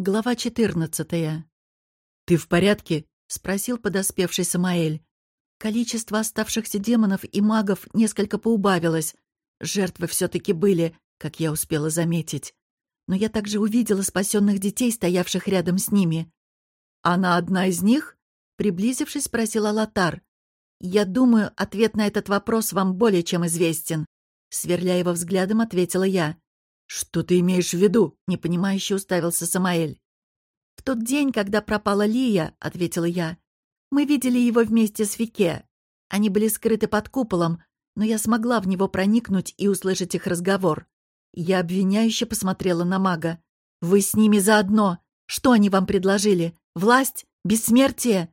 Глава четырнадцатая. «Ты в порядке?» — спросил подоспевший Самаэль. Количество оставшихся демонов и магов несколько поубавилось. Жертвы все-таки были, как я успела заметить. Но я также увидела спасенных детей, стоявших рядом с ними. «Она одна из них?» — приблизившись, спросил Алатар. «Я думаю, ответ на этот вопрос вам более чем известен», — сверля его взглядом, ответила я. «Что ты имеешь в виду?» — непонимающе уставился Самаэль. «В тот день, когда пропала Лия», — ответила я, — «мы видели его вместе с Вике. Они были скрыты под куполом, но я смогла в него проникнуть и услышать их разговор. Я обвиняюще посмотрела на мага. «Вы с ними заодно. Что они вам предложили? Власть? Бессмертие?»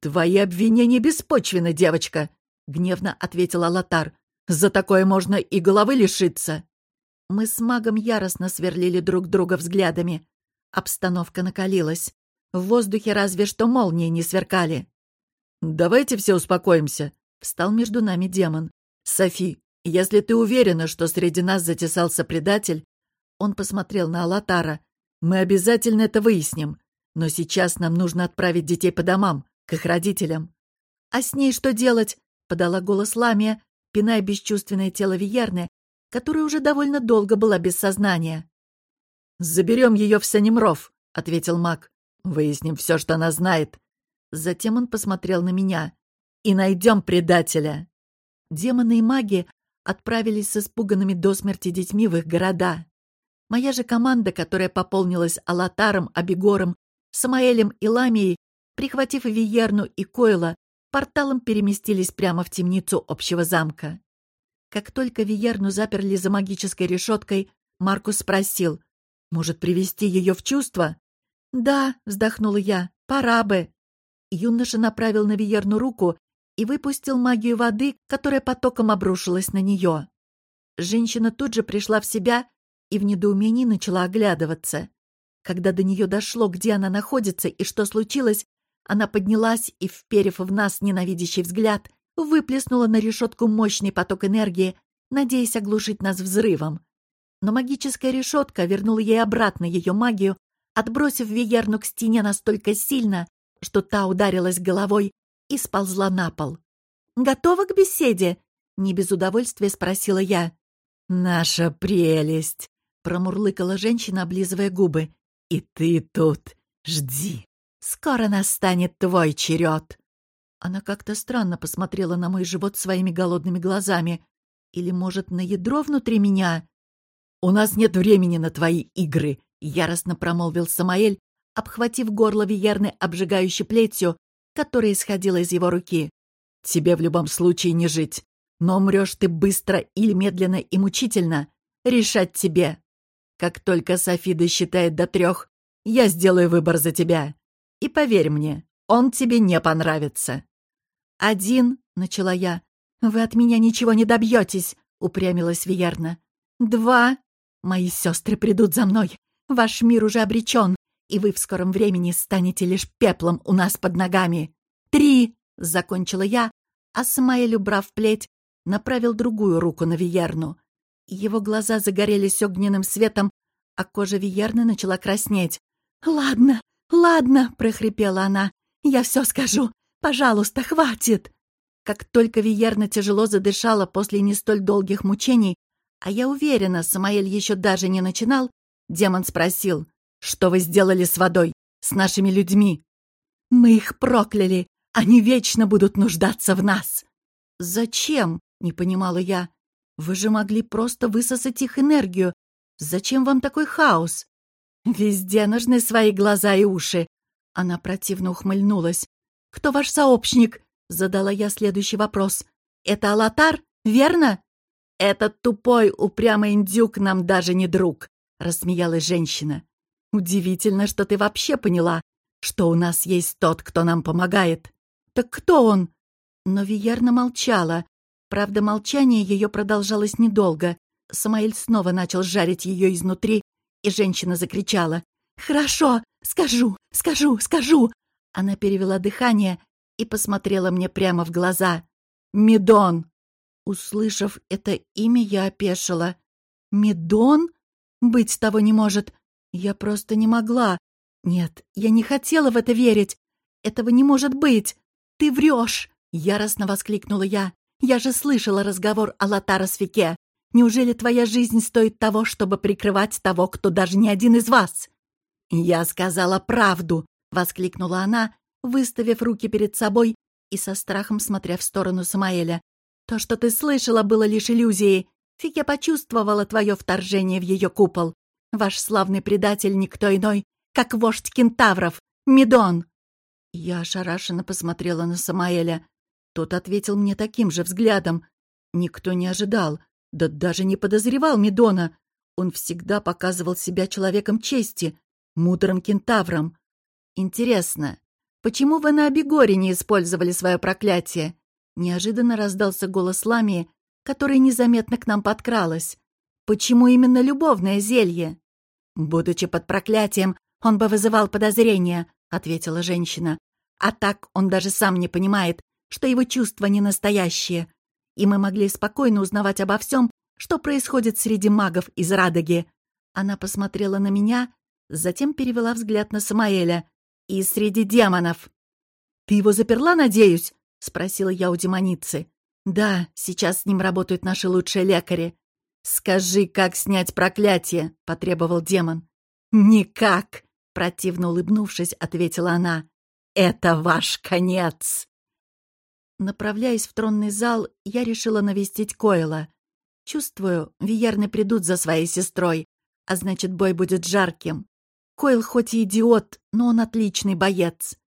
«Твои обвинения беспочвены, девочка», — гневно ответила Лотар. «За такое можно и головы лишиться». Мы с магом яростно сверлили друг друга взглядами. Обстановка накалилась. В воздухе разве что молнии не сверкали. «Давайте все успокоимся», — встал между нами демон. «Софи, если ты уверена, что среди нас затесался предатель...» Он посмотрел на Алатара. «Мы обязательно это выясним. Но сейчас нам нужно отправить детей по домам, к их родителям». «А с ней что делать?» — подала голос Ламия, пиная бесчувственное тело Виерны, которая уже довольно долго была без сознания. «Заберем ее в Санемров», — ответил маг. «Выясним все, что она знает». Затем он посмотрел на меня. «И найдем предателя». Демоны и маги отправились с испуганными до смерти детьми в их города. Моя же команда, которая пополнилась Алатаром, Абегором, Самаэлем и Ламией, прихватив Виерну и Койла, порталом переместились прямо в темницу общего замка. Как только Виерну заперли за магической решеткой, Маркус спросил, «Может, привести ее в чувство?» «Да», — вздохнула я, — «пора бы». Юноша направил на Виерну руку и выпустил магию воды, которая потоком обрушилась на нее. Женщина тут же пришла в себя и в недоумении начала оглядываться. Когда до нее дошло, где она находится и что случилось, она поднялась и, вперев в нас ненавидящий взгляд, выплеснула на решетку мощный поток энергии, надеясь оглушить нас взрывом. Но магическая решетка вернула ей обратно ее магию, отбросив Виерну к стене настолько сильно, что та ударилась головой и сползла на пол. «Готова к беседе?» — не без удовольствия спросила я. «Наша прелесть!» — промурлыкала женщина, облизывая губы. «И ты тут! Жди! Скоро настанет твой черед!» Она как-то странно посмотрела на мой живот своими голодными глазами. Или, может, на ядро внутри меня? «У нас нет времени на твои игры», — яростно промолвил Самаэль, обхватив горло Виерны обжигающей плетью, которая исходила из его руки. «Тебе в любом случае не жить. Но умрешь ты быстро или медленно и мучительно. Решать тебе. Как только Софи досчитает до трех, я сделаю выбор за тебя. И поверь мне, он тебе не понравится». «Один», — начала я. «Вы от меня ничего не добьетесь», — упрямилась Виерна. «Два. Мои сестры придут за мной. Ваш мир уже обречен, и вы в скором времени станете лишь пеплом у нас под ногами. Три!» — закончила я, а Самаэль, убрав плеть, направил другую руку на Виерну. Его глаза загорелись огненным светом, а кожа Виерны начала краснеть. «Ладно, ладно», — прохрипела она, — «я все скажу. Пожалуйста, хватит!» Как только Виерна тяжело задышала после не столь долгих мучений, а я уверена, Самаэль еще даже не начинал, демон спросил, «Что вы сделали с водой? С нашими людьми?» «Мы их прокляли! Они вечно будут нуждаться в нас!» «Зачем?» — не понимала я. «Вы же могли просто высосать их энергию. Зачем вам такой хаос?» «Везде нужны свои глаза и уши!» Она противно ухмыльнулась. «Кто ваш сообщник?» — задала я следующий вопрос. «Это Алатар, верно?» «Этот тупой, упрямый индюк нам даже не друг», — рассмеялась женщина. «Удивительно, что ты вообще поняла, что у нас есть тот, кто нам помогает. Так кто он?» Но Виерна молчала. Правда, молчание ее продолжалось недолго. Самаэль снова начал жарить ее изнутри, и женщина закричала. «Хорошо, скажу, скажу, скажу. Она перевела дыхание и посмотрела мне прямо в глаза. «Медон!» Услышав это имя, я опешила. «Медон? Быть того не может. Я просто не могла. Нет, я не хотела в это верить. Этого не может быть. Ты врешь! Яростно воскликнула я. Я же слышала разговор о Латаросфике. Неужели твоя жизнь стоит того, чтобы прикрывать того, кто даже не один из вас? Я сказала правду, воскликнула она, выставив руки перед собой и со страхом смотря в сторону Самаэля. То, что ты слышала, было лишь иллюзией. Фике почувствовала твое вторжение в ее купол. Ваш славный предатель никто иной, как вождь кентавров, Медон!» Я ошарашенно посмотрела на Самаэля. Тот ответил мне таким же взглядом. Никто не ожидал, да даже не подозревал Медона. Он всегда показывал себя человеком чести, мудрым кентавром. Интересно, почему вы на Абегоре не использовали свое проклятие? Неожиданно раздался голос Ламии, которая незаметно к нам подкралась. Почему именно любовное зелье? Будучи под проклятием, он бы вызывал подозрения, ответила женщина. А так он даже сам не понимает, что его чувства не настоящие. И мы могли спокойно узнавать обо всем, что происходит среди магов из Радоги. Она посмотрела на меня, затем перевела взгляд на Самаэля. «И среди демонов!» «Ты его заперла, надеюсь?» — спросила я у демоницы. «Да, сейчас с ним работают наши лучшие лекари». «Скажи, как снять проклятие?» — потребовал демон. «Никак!» — противно улыбнувшись, ответила она. «Это ваш конец!» Направляясь в тронный зал, я решила навестить Койла. Чувствую, виерны придут за своей сестрой, а значит, бой будет жарким. Койл хоть и идиот, но он отличный боец.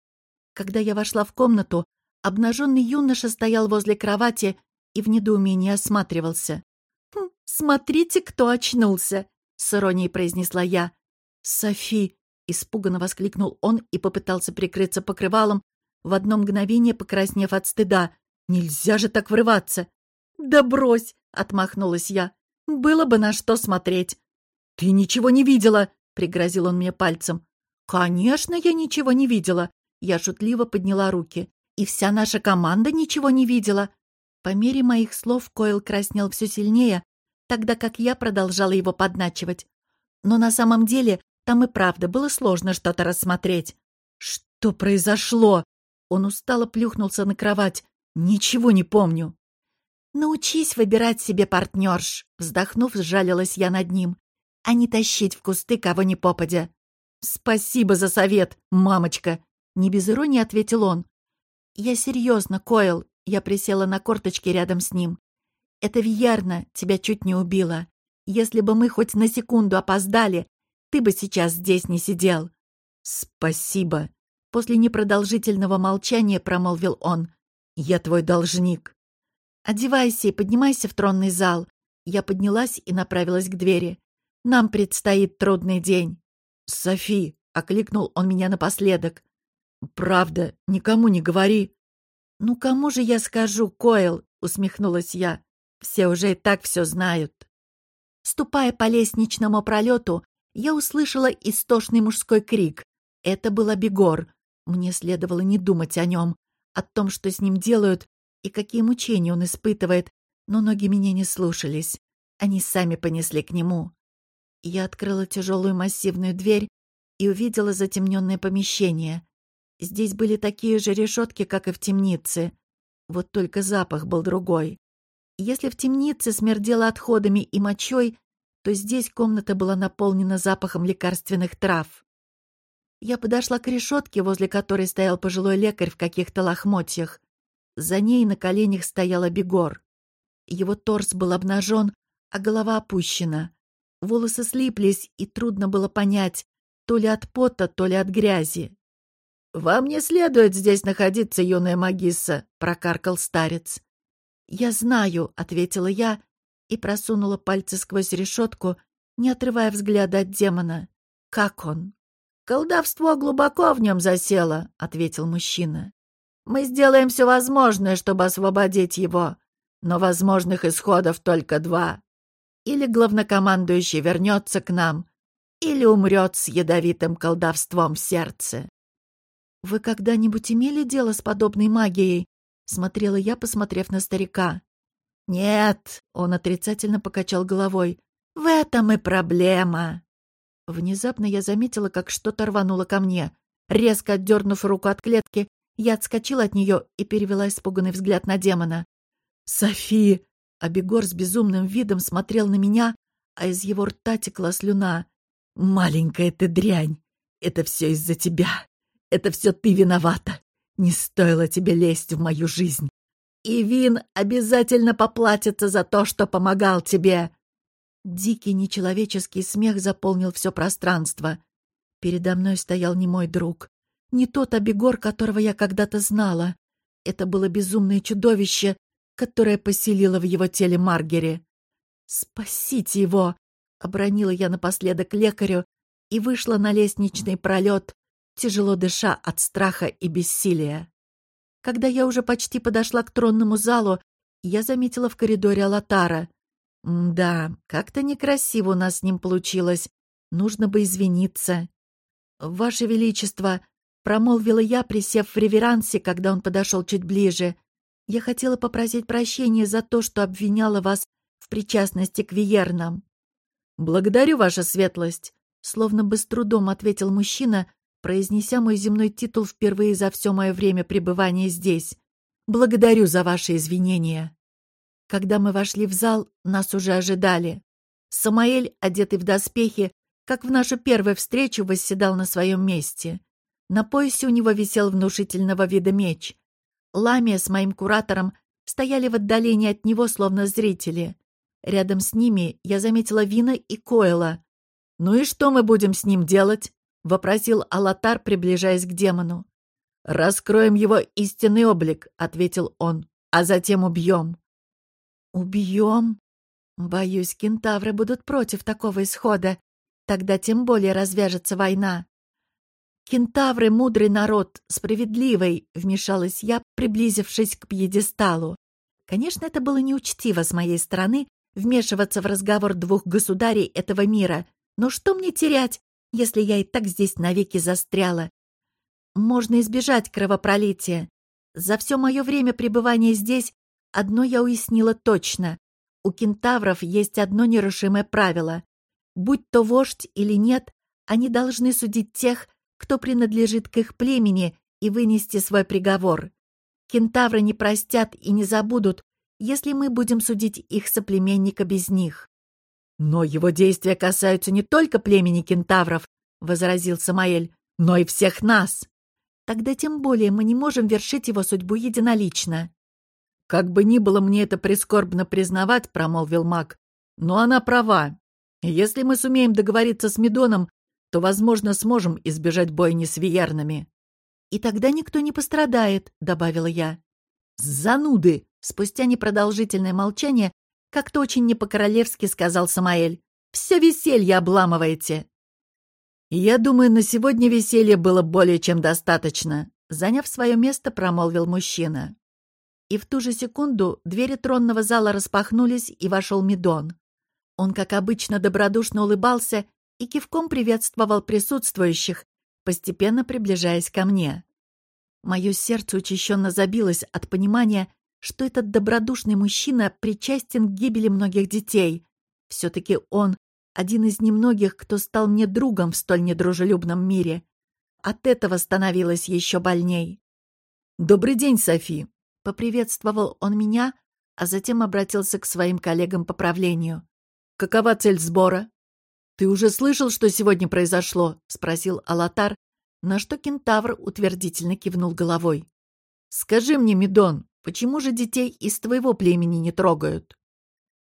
Когда я вошла в комнату, обнаженный юноша стоял возле кровати и в недоумении осматривался. «Хм, «Смотрите, кто очнулся!» — с иронией произнесла я. «Софи!» — испуганно воскликнул он и попытался прикрыться покрывалом, в одно мгновение покраснев от стыда. «Нельзя же так врываться!» «Да брось!» — отмахнулась я. «Было бы на что смотреть!» «Ты ничего не видела!» — пригрозил он мне пальцем. «Конечно, я ничего не видела!» Я шутливо подняла руки. «И вся наша команда ничего не видела!» По мере моих слов Койл краснел все сильнее, тогда как я продолжала его подначивать. Но на самом деле там и правда было сложно что-то рассмотреть. «Что произошло?» Он устало плюхнулся на кровать. «Ничего не помню». «Научись выбирать себе партнерш», — вздохнув, сжалилась я над ним, «а не тащить в кусты кого ни попадя». «Спасибо за совет, мамочка», — не без иронии ответил он. «Я серьезно, Койл», — я присела на корточки рядом с ним. «Это Вьярна тебя чуть не убила. Если бы мы хоть на секунду опоздали, ты бы сейчас здесь не сидел». «Спасибо», После непродолжительного молчания промолвил он. «Я твой должник». «Одевайся и поднимайся в тронный зал». Я поднялась и направилась к двери. «Нам предстоит трудный день». «Софи», — окликнул он меня напоследок. «Правда, никому не говори». «Ну, кому же я скажу, Койл?» — усмехнулась я. «Все уже и так все знают». Ступая по лестничному пролету, я услышала истошный мужской крик. Это был Абегор. Мне следовало не думать о нем, о том, что с ним делают и какие мучения он испытывает, но ноги меня не слушались. Они сами понесли к нему. Я открыла тяжелую массивную дверь и увидела затемненное помещение. Здесь были такие же решетки, как и в темнице. Вот только запах был другой. Если в темнице смердело отходами и мочой, то здесь комната была наполнена запахом лекарственных трав. Я подошла к решетке, возле которой стоял пожилой лекарь в каких-то лохмотьях. За ней на коленях стоял Абегор. Его торс был обнажен, а голова опущена. Волосы слиплись, и трудно было понять, то ли от пота, то ли от грязи. «Вам не следует здесь находиться, юная магисса», — прокаркал старец. «Я знаю», — ответила я и просунула пальцы сквозь решетку, не отрывая взгляда от демона. «Как он?» «Колдовство глубоко в нем засело», — ответил мужчина. «Мы сделаем все возможное, чтобы освободить его, но возможных исходов только два. Или главнокомандующий вернется к нам, или умрет с ядовитым колдовством в сердце». «Вы когда-нибудь имели дело с подобной магией?» — смотрела я, посмотрев на старика. «Нет», — он отрицательно покачал головой, — «в этом и проблема». Внезапно я заметила, как что-то рвануло ко мне. Резко отдернув руку от клетки, я отскочила от нее и перевела испуганный взгляд на демона. «Софи!» Абегор с безумным видом смотрел на меня, а из его рта текла слюна. «Маленькая ты дрянь! Это все из-за тебя! Это все ты виновата! Не стоило тебе лезть в мою жизнь! И Вин обязательно поплатится за то, что помогал тебе!» Дикий нечеловеческий смех заполнил все пространство. Передо мной стоял не мой друг, не тот Абегор, которого я когда-то знала. Это было безумное чудовище, которое поселило в его теле Маргери. «Спасите его!» — обронила я напоследок лекарю и вышла на лестничный пролет, тяжело дыша от страха и бессилия. Когда я уже почти подошла к тронному залу, я заметила в коридоре Алатара. Да, как-то некрасиво у нас с ним получилось. Нужно бы извиниться. «Ваше Величество!» — промолвила я, присев в реверансе, когда он подошел чуть ближе. «Я хотела попросить прощения за то, что обвиняла вас в причастности к Виернам». «Благодарю, ваша светлость!» — словно бы с трудом ответил мужчина, произнеся мой земной титул впервые за все мое время пребывания здесь. «Благодарю за ваши извинения». Когда мы вошли в зал, нас уже ожидали. Самаэль, одетый в доспехи, как в нашу первую встречу, восседал на своем месте. На поясе у него висел внушительного вида меч. Ламия с моим куратором стояли в отдалении от него, словно зрители. Рядом с ними я заметила Вина и Койла. «Ну и что мы будем с ним делать?» — вопросил Алатар, приближаясь к демону. «Раскроем его истинный облик», — ответил он, — «а затем убьем». «Убьем?» Боюсь, кентавры будут против такого исхода. Тогда тем более развяжется война. «Кентавры — мудрый народ, справедливый», — вмешалась я, приблизившись к пьедесталу. Конечно, это было неучтиво с моей стороны вмешиваться в разговор двух государей этого мира, но что мне терять? если я и так здесь навеки застряла. Можно избежать кровопролития. За все мое время пребывания здесь одно я уяснила точно. У кентавров есть одно нерушимое правило. Будь то вождь или нет, они должны судить тех, кто принадлежит к их племени, и вынести свой приговор. Кентавры не простят и не забудут, если мы будем судить их соплеменника без них. «Но его действия касаются не только племени кентавров», — возразил Самаэль, — «но и всех нас. Тогда тем более мы не можем вершить его судьбу единолично». «Как бы ни было мне это прискорбно признавать», — промолвил маг, — «но она права. Если мы сумеем договориться с Медоном, то, возможно, сможем избежать бойни с Виернами». «И тогда никто не пострадает», — добавила я. «Зануды!» Спустя непродолжительное молчание как-то очень не по-королевски сказал Самаэль. «Все веселье обламываете!» «Я думаю, на сегодня веселья было более чем достаточно», заняв свое место, промолвил мужчина. И в ту же секунду двери тронного зала распахнулись, и вошел Медон. Он, как обычно, добродушно улыбался и кивком приветствовал присутствующих, постепенно приближаясь ко мне. Мое сердце учащенно забилось от понимания, что этот добродушный мужчина причастен к гибели многих детей. Все-таки он один из немногих, кто стал мне другом в столь недружелюбном мире. От этого становилось еще больней. «Добрый день, Софи!» — поприветствовал он меня, а затем обратился к своим коллегам по правлению. «Какова цель сбора?» «Ты уже слышал, что сегодня произошло?» — спросил Алатар, на что кентавр утвердительно кивнул головой. «Скажи мне, Медон, Почему же детей из твоего племени не трогают?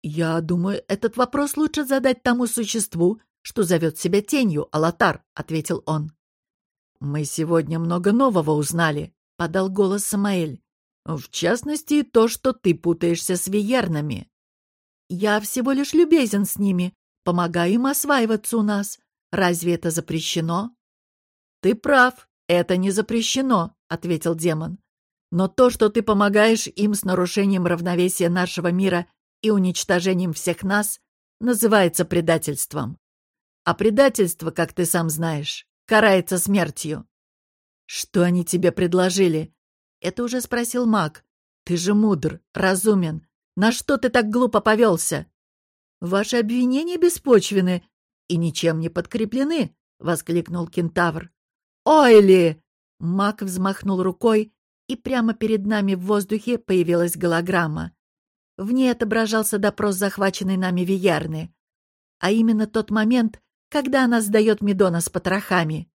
Я думаю, этот вопрос лучше задать тому существу, что зовет себя тенью, Алатар, ответил он. Мы сегодня много нового узнали, подал голос Самаэль. В частности, то, что ты путаешься с виернами. Я всего лишь любезен с ними, помогаю им осваиваться у нас. Разве это запрещено? Ты прав, это не запрещено, ответил демон. Но то, что ты помогаешь им с нарушением равновесия нашего мира и уничтожением всех нас, называется предательством. А предательство, как ты сам знаешь, карается смертью. Что они тебе предложили? Это уже спросил маг. Ты же мудр, разумен. На что ты так глупо повелся? Ваши обвинения беспочвены. и ничем не подкреплены!» — воскликнул кентавр. «Ойли!» — маг взмахнул рукой, и прямо перед нами в воздухе появилась голограмма. В ней отображался допрос захваченной нами Виярны, а именно тот момент, когда она сдает Медона с потрохами.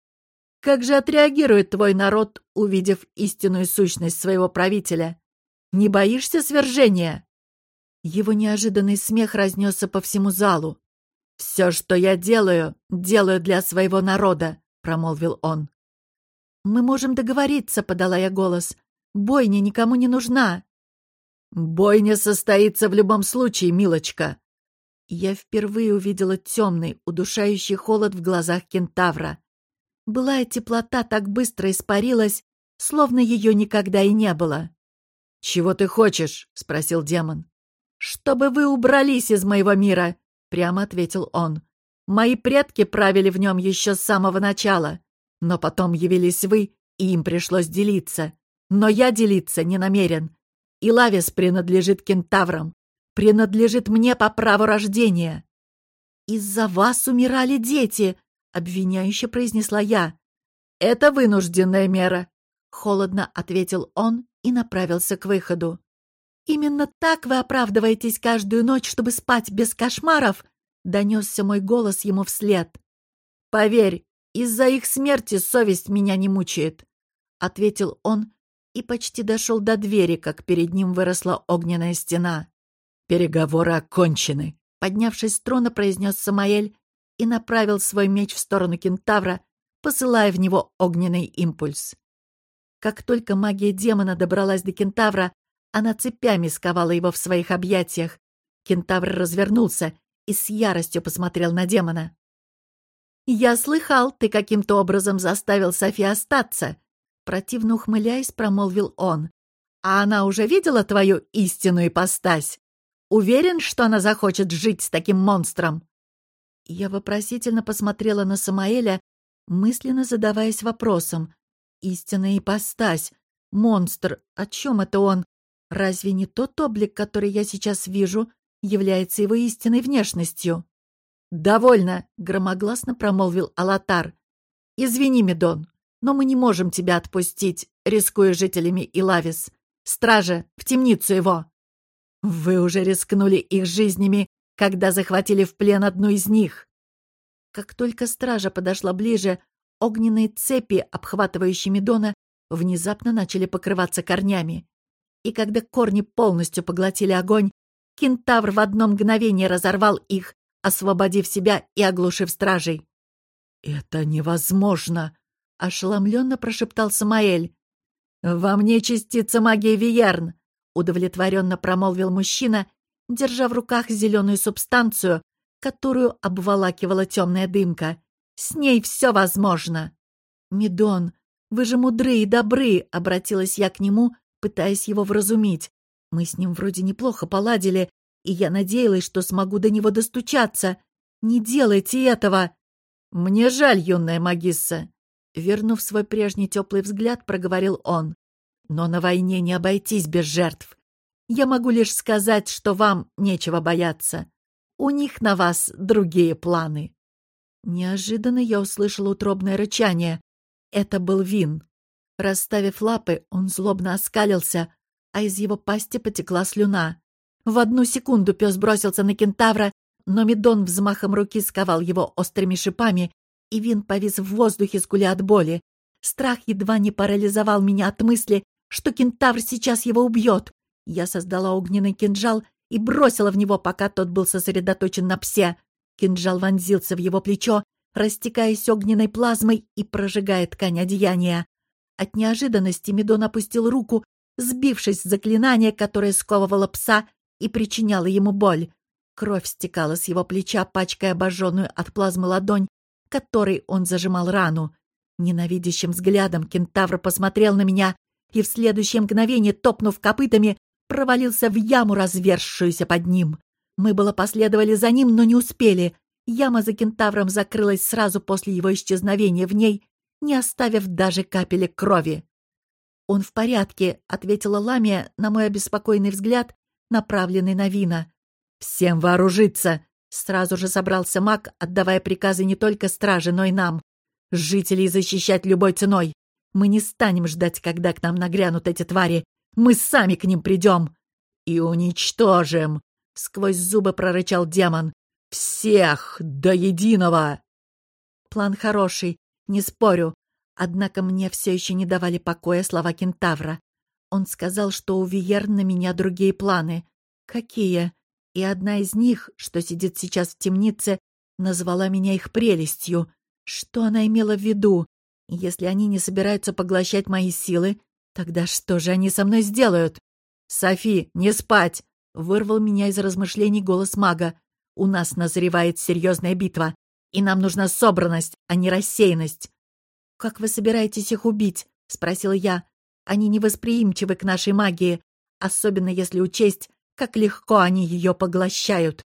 Как же отреагирует твой народ, увидев истинную сущность своего правителя? Не боишься свержения?» Его неожиданный смех разнесся по всему залу. «Все, что я делаю, делаю для своего народа», — промолвил он. «Мы можем договориться», — подала я голос. «Бойня никому не нужна». «Бойня состоится в любом случае, милочка». Я впервые увидела темный, удушающий холод в глазах кентавра. Былая теплота так быстро испарилась, словно ее никогда и не было. «Чего ты хочешь?» — спросил демон. «Чтобы вы убрались из моего мира», — прямо ответил он. «Мои предки правили в нем еще с самого начала, но потом явились вы, и им пришлось делиться. Но я делиться не намерен. И Лавис принадлежит кентаврам, принадлежит мне по праву рождения». «Из-за вас умирали дети», — обвиняюще произнесла я. «Это вынужденная мера», — холодно ответил он и направился к выходу. «Именно так вы оправдываетесь каждую ночь, чтобы спать без кошмаров?» — донесся мой голос ему вслед. «Поверь, из-за их смерти совесть меня не мучает», — ответил он и почти дошел до двери, как перед ним выросла огненная стена. «Переговоры окончены», — поднявшись с трона, произнес Самаэль и направил свой меч в сторону кентавра, посылая в него огненный импульс. Как только магия демона добралась до кентавра, она цепями сковала его в своих объятиях. Кентавр развернулся и с яростью посмотрел на демона. «Я слыхал, ты каким-то образом заставил Софи остаться», противно ухмыляясь, промолвил он. «А она уже видела твою истинную ипостась? Уверен, что она захочет жить с таким монстром?» Я вопросительно посмотрела на Самаэля, мысленно задаваясь вопросом. Истинная ипостась. Монстр. О чем это он? Разве не тот облик, который я сейчас вижу, является его истинной внешностью? «Довольно!» — громогласно промолвил Алатар. «Извини, Медон, но мы не можем тебя отпустить, рискуя жителями Илавис. Стража, в темницу его!» «Вы уже рискнули их жизнями когда захватили в плен одну из них. Как только стража подошла ближе, огненные цепи, обхватывающие Медона, внезапно начали покрываться корнями. И когда корни полностью поглотили огонь, кентавр в одно мгновение разорвал их, освободив себя и оглушив стражей. «Это невозможно!» — ошеломленно прошептал Самаэль. «Во мне частица магии Виерн!» — удовлетворенно промолвил мужчина держа в руках зеленую субстанцию, которую обволакивала темная дымка. «С ней все возможно!» «Медон, вы же мудры и добры!» — обратилась я к нему, пытаясь его вразумить. Мы с ним вроде неплохо поладили, и я надеялась, что смогу до него достучаться. Не делайте этого!» «Мне жаль, юная магисса!» Вернув свой прежний теплый взгляд, проговорил он. «Но на войне не обойтись без жертв. Я могу лишь сказать, что вам нечего бояться. У них на вас другие планы». Неожиданно я услышала утробное рычание. Это был Вин. Расставив лапы, он злобно оскалился, а из его пасти потекла слюна. В одну секунду пес бросился на кентавра, но Медон взмахом руки сковал его острыми шипами, и Вин повис в воздухе, скуля от боли. Страх едва не парализовал меня от мысли, что кентавр сейчас его убьет. Я создала огненный кинжал и бросила в него, пока тот был сосредоточен на псе. Кинжал вонзился в его плечо, растекаясь огненной плазмой и прожигая ткань одеяния. От неожиданности Медон опустил руку, сбившись с заклинания, которое сковывало пса и причиняло ему боль. Кровь стекала с его плеча, пачкая обожженную от плазмы ладонь, которой он зажимал рану. Ненавидящим взглядом кентавр посмотрел на меня и в следующее мгновение, топнув копытами, провалился в яму, разверзшуюся под ним. Мы было последовали за ним, но не успели. Яма за кентавром закрылась сразу после его исчезновения в ней, не оставив даже капели крови. «Он в порядке», — ответила Ламия на мой обеспокоенный взгляд, направленный на Вина. «Всем вооружиться!» — Сразу же собрался маг, отдавая приказы не только страже, но и нам. Жителей защищать любой ценой. Мы не станем ждать, когда к нам нагрянут эти твари. Мы сами к ним придем. И уничтожим. Сквозь зубы прорычал демон. Всех до единого. План хороший, не спорю. Однако мне все еще не давали покоя слова кентавра. Он сказал, что у Виер на меня другие планы. Какие? И одна из них, что сидит сейчас в темнице, назвала меня их прелестью. Что она имела в виду? Если они не собираются поглощать мои силы, тогда что же они со мной сделают? «Софи, не спать!» — вырвал меня из размышлений голос мага. «У нас назревает серьезная битва, и нам нужна собранность, а не рассеянность». «Как вы собираетесь их убить?» — спросила я. «Они невосприимчивы к нашей магии, особенно если учесть, как легко они ее поглощают».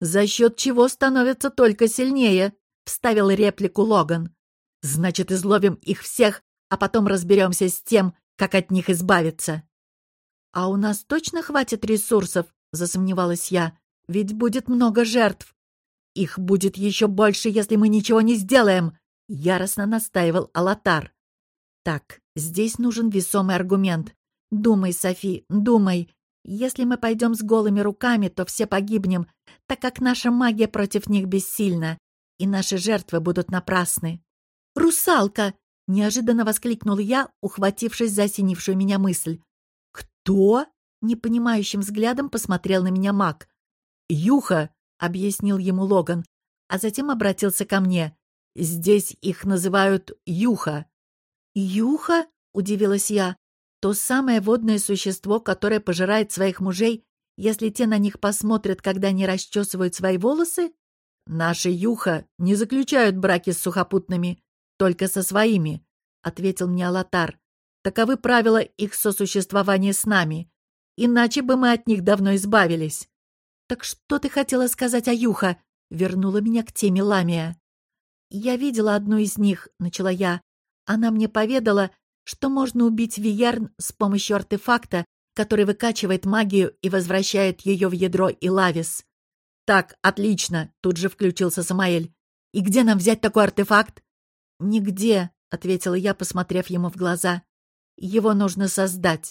«За счет чего становятся только сильнее», — вставил реплику Логан. «Значит, изловим их всех, а потом разберемся с тем, как от них избавиться». «А у нас точно хватит ресурсов?» — засомневалась я. «Ведь будет много жертв». «Их будет еще больше, если мы ничего не сделаем», — яростно настаивал Алатар. «Так, здесь нужен весомый аргумент. Думай, Софи, думай. Если мы пойдем с голыми руками, то все погибнем, так как наша магия против них бессильна, и наши жертвы будут напрасны. «Русалка!» — неожиданно воскликнул я, ухватившись за осенившую меня мысль. «Кто?» — непонимающим взглядом посмотрел на меня маг. «Юха!» — объяснил ему Логан, а затем обратился ко мне. «Здесь их называют Юха». «Юха?» — удивилась я. То самое водное существо, которое пожирает своих мужей, если те на них посмотрят, когда они расчесывают свои волосы? Наши юха не заключают браки с сухопутными, только со своими, — ответил мне Алатар. Таковы правила их сосуществования с нами. Иначе бы мы от них давно избавились. Так что ты хотела сказать о Юха? Вернула меня к теме Ламия. Я видела одну из них, — начала я. Она мне поведала, что можно убить Виярн с помощью артефакта, который выкачивает магию и возвращает ее в ядро и лавис. «Так, отлично!» — тут же включился Самаэль. «И где нам взять такой артефакт?» «Нигде», — ответила я, посмотрев ему в глаза. «Его нужно создать».